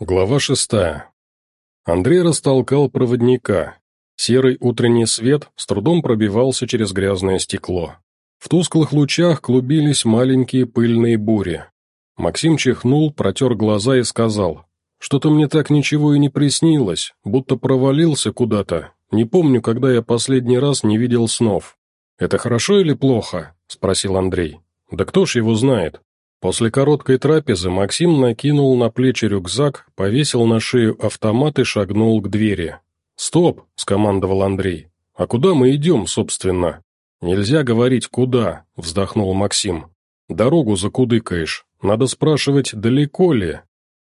Глава шестая. Андрей растолкал проводника. Серый утренний свет с трудом пробивался через грязное стекло. В тусклых лучах клубились маленькие пыльные бури. Максим чихнул, протер глаза и сказал, «Что-то мне так ничего и не приснилось, будто провалился куда-то. Не помню, когда я последний раз не видел снов». «Это хорошо или плохо?» – спросил Андрей. «Да кто ж его знает?» После короткой трапезы Максим накинул на плечи рюкзак, повесил на шею автомат и шагнул к двери. «Стоп!» – скомандовал Андрей. «А куда мы идем, собственно?» «Нельзя говорить «куда», – вздохнул Максим. «Дорогу закудыкаешь. Надо спрашивать, далеко ли?»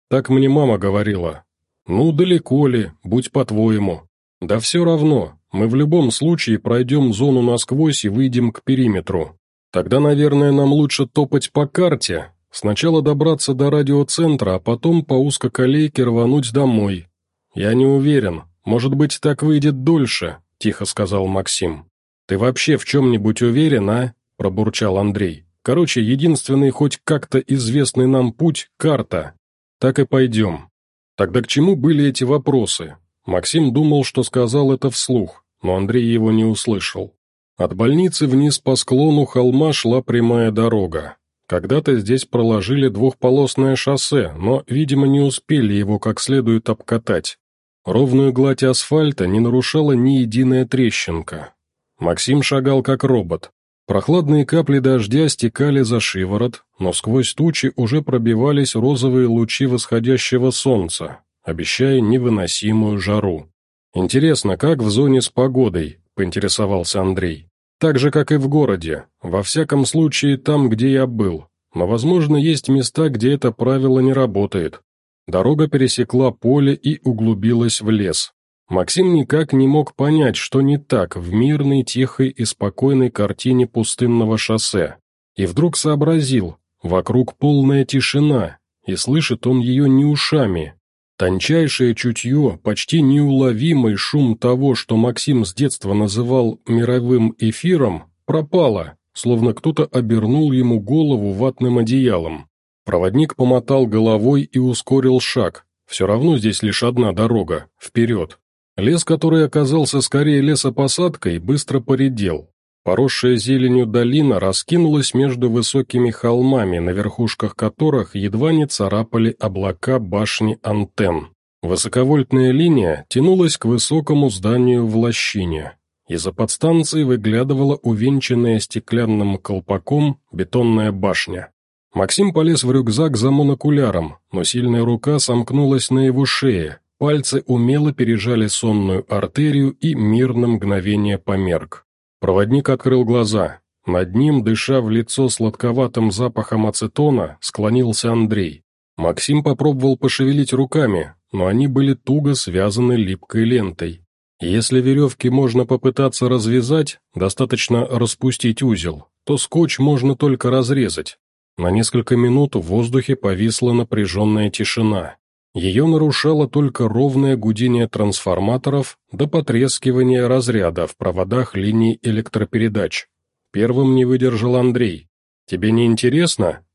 Так мне мама говорила. «Ну, далеко ли, будь по-твоему». «Да все равно, мы в любом случае пройдем зону насквозь и выйдем к периметру. Тогда, наверное, нам лучше топать по карте. Сначала добраться до радиоцентра, а потом по узкоколейке рвануть домой. Я не уверен. Может быть, так выйдет дольше, тихо сказал Максим. Ты вообще в чем-нибудь уверен, а? Пробурчал Андрей. Короче, единственный хоть как-то известный нам путь — карта. Так и пойдем. Тогда к чему были эти вопросы? Максим думал, что сказал это вслух, но Андрей его не услышал. От больницы вниз по склону холма шла прямая дорога. Когда-то здесь проложили двухполосное шоссе, но, видимо, не успели его как следует обкатать. Ровную гладь асфальта не нарушала ни единая трещинка. Максим шагал как робот. Прохладные капли дождя стекали за шиворот, но сквозь тучи уже пробивались розовые лучи восходящего солнца, обещая невыносимую жару. Интересно, как в зоне с погодой, — поинтересовался Андрей. «Так же, как и в городе. Во всяком случае, там, где я был. Но, возможно, есть места, где это правило не работает». Дорога пересекла поле и углубилась в лес. Максим никак не мог понять, что не так в мирной, тихой и спокойной картине пустынного шоссе. И вдруг сообразил, вокруг полная тишина, и слышит он ее не ушами, Тончайшее чутье, почти неуловимый шум того, что Максим с детства называл «мировым эфиром», пропало, словно кто-то обернул ему голову ватным одеялом. Проводник помотал головой и ускорил шаг. Все равно здесь лишь одна дорога, вперед. Лес, который оказался скорее лесопосадкой, быстро поредел. Поросшая зеленью долина раскинулась между высокими холмами, на верхушках которых едва не царапали облака башни антенн. Высоковольтная линия тянулась к высокому зданию в лощине. Из-за подстанции выглядывала увенчанная стеклянным колпаком бетонная башня. Максим полез в рюкзак за монокуляром, но сильная рука сомкнулась на его шее, пальцы умело пережали сонную артерию и мир на мгновение померк. Проводник открыл глаза. Над ним, дыша в лицо сладковатым запахом ацетона, склонился Андрей. Максим попробовал пошевелить руками, но они были туго связаны липкой лентой. Если веревки можно попытаться развязать, достаточно распустить узел, то скотч можно только разрезать. На несколько минут в воздухе повисла напряженная тишина. Ее нарушало только ровное гудение трансформаторов до потрескивания разряда в проводах линий электропередач. Первым не выдержал Андрей. «Тебе не интересно?»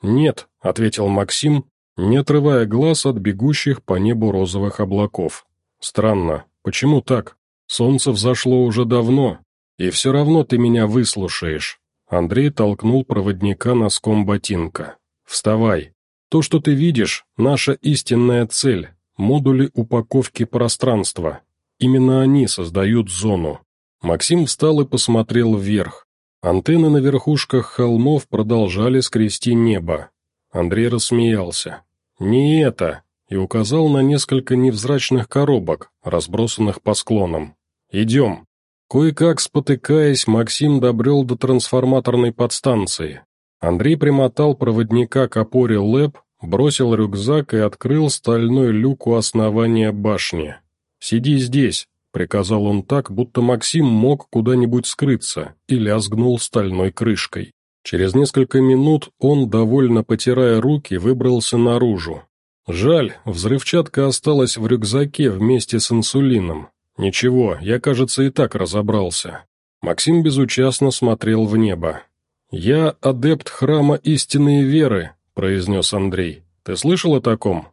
«Нет», — ответил Максим, не отрывая глаз от бегущих по небу розовых облаков. «Странно. Почему так? Солнце взошло уже давно, и все равно ты меня выслушаешь». Андрей толкнул проводника носком ботинка. «Вставай, то, что ты видишь, наша истинная цель, модули упаковки пространства. Именно они создают зону. Максим встал и посмотрел вверх. Антенны на верхушках холмов продолжали скрести небо. Андрей рассмеялся. «Не это!» и указал на несколько невзрачных коробок, разбросанных по склонам. «Идем!» Кое-как спотыкаясь, Максим добрел до трансформаторной подстанции. Андрей примотал проводника к опоре ЛЭП, бросил рюкзак и открыл стальной люк у основания башни. «Сиди здесь», — приказал он так, будто Максим мог куда-нибудь скрыться, и лязгнул стальной крышкой. Через несколько минут он, довольно потирая руки, выбрался наружу. Жаль, взрывчатка осталась в рюкзаке вместе с инсулином. Ничего, я, кажется, и так разобрался. Максим безучастно смотрел в небо. «Я адепт храма истинной веры», — произнес Андрей. «Ты слышал о таком?»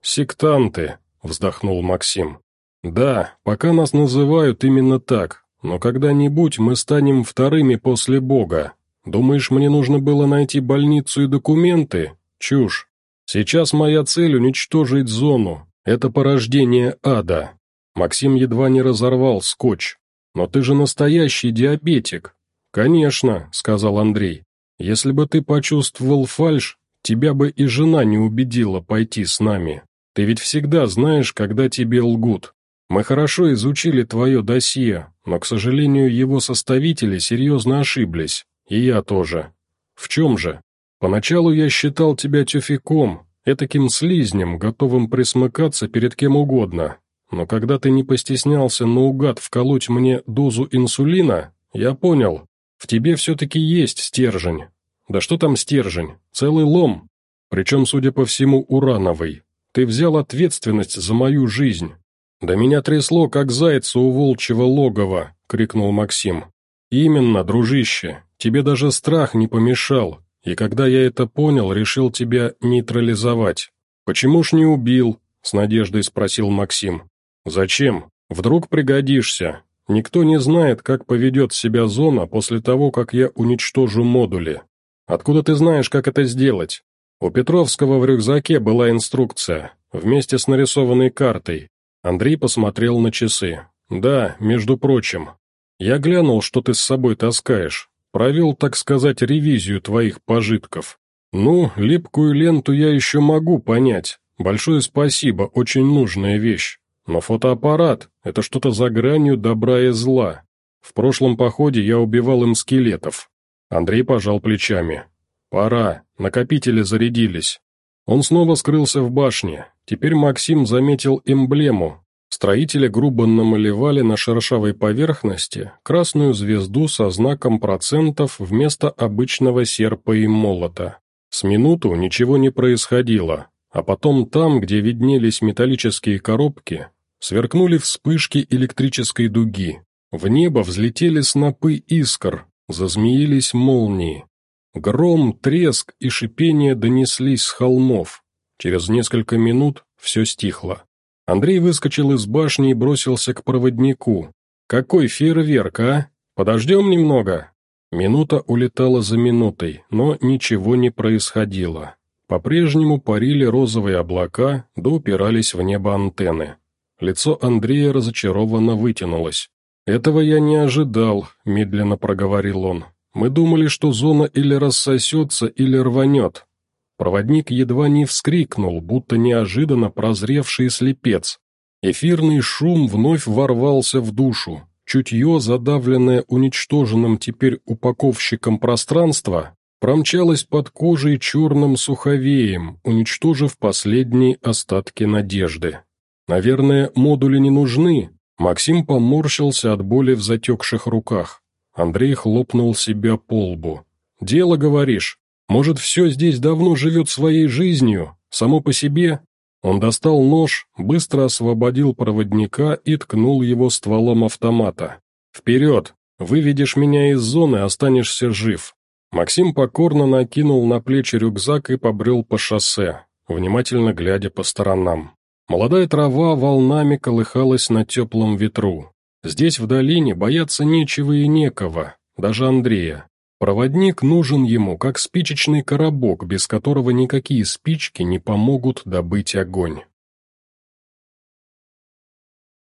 «Сектанты», — вздохнул Максим. «Да, пока нас называют именно так, но когда-нибудь мы станем вторыми после Бога. Думаешь, мне нужно было найти больницу и документы? Чушь. Сейчас моя цель — уничтожить зону. Это порождение ада». Максим едва не разорвал скотч. «Но ты же настоящий диабетик». «Конечно», — сказал Андрей. «Если бы ты почувствовал фальшь, тебя бы и жена не убедила пойти с нами. Ты ведь всегда знаешь, когда тебе лгут. Мы хорошо изучили твое досье, но, к сожалению, его составители серьезно ошиблись, и я тоже. В чем же? Поначалу я считал тебя тюфяком, этаким слизнем, готовым присмыкаться перед кем угодно. Но когда ты не постеснялся наугад вколоть мне дозу инсулина, я понял, в тебе все-таки есть стержень. Да что там стержень? Целый лом. Причем, судя по всему, урановый. Ты взял ответственность за мою жизнь». «Да меня трясло, как зайца у волчьего логова», — крикнул Максим. «Именно, дружище, тебе даже страх не помешал, и когда я это понял, решил тебя нейтрализовать. Почему ж не убил?» — с надеждой спросил Максим. «Зачем? Вдруг пригодишься. Никто не знает, как поведет себя зона после того, как я уничтожу модули. Откуда ты знаешь, как это сделать? У Петровского в рюкзаке была инструкция, вместе с нарисованной картой. Андрей посмотрел на часы. «Да, между прочим. Я глянул, что ты с собой таскаешь. Провел, так сказать, ревизию твоих пожитков. Ну, липкую ленту я еще могу понять. Большое спасибо, очень нужная вещь. Но фотоаппарат — это что-то за гранью добра и зла. В прошлом походе я убивал им скелетов». Андрей пожал плечами. «Пора, накопители зарядились». Он снова скрылся в башне. Теперь Максим заметил эмблему. Строители грубо намалевали на шершавой поверхности красную звезду со знаком процентов вместо обычного серпа и молота. С минуту ничего не происходило, а потом там, где виднелись металлические коробки, сверкнули вспышки электрической дуги. В небо взлетели снопы искр, зазмеились молнии. Гром, треск и шипение донеслись с холмов. Через несколько минут все стихло. Андрей выскочил из башни и бросился к проводнику. «Какой фейерверк, а? Подождем немного?» Минута улетала за минутой, но ничего не происходило. По-прежнему парили розовые облака, да упирались в небо антенны. Лицо Андрея разочарованно вытянулось. «Этого я не ожидал», — медленно проговорил он. Мы думали, что зона или рассосется, или рванет. Проводник едва не вскрикнул, будто неожиданно прозревший слепец. Эфирный шум вновь ворвался в душу. Чутье, задавленное уничтоженным теперь упаковщиком пространства, промчалось под кожей черным суховеем, уничтожив последние остатки надежды. Наверное, модули не нужны. Максим поморщился от боли в затекших руках. Андрей хлопнул себя по лбу. «Дело, говоришь? Может, все здесь давно живет своей жизнью, само по себе?» Он достал нож, быстро освободил проводника и ткнул его стволом автомата. «Вперед! Выведешь меня из зоны, останешься жив!» Максим покорно накинул на плечи рюкзак и побрел по шоссе, внимательно глядя по сторонам. Молодая трава волнами колыхалась на теплом ветру. Здесь, в долине, бояться нечего и некого, даже Андрея. Проводник нужен ему, как спичечный коробок, без которого никакие спички не помогут добыть огонь.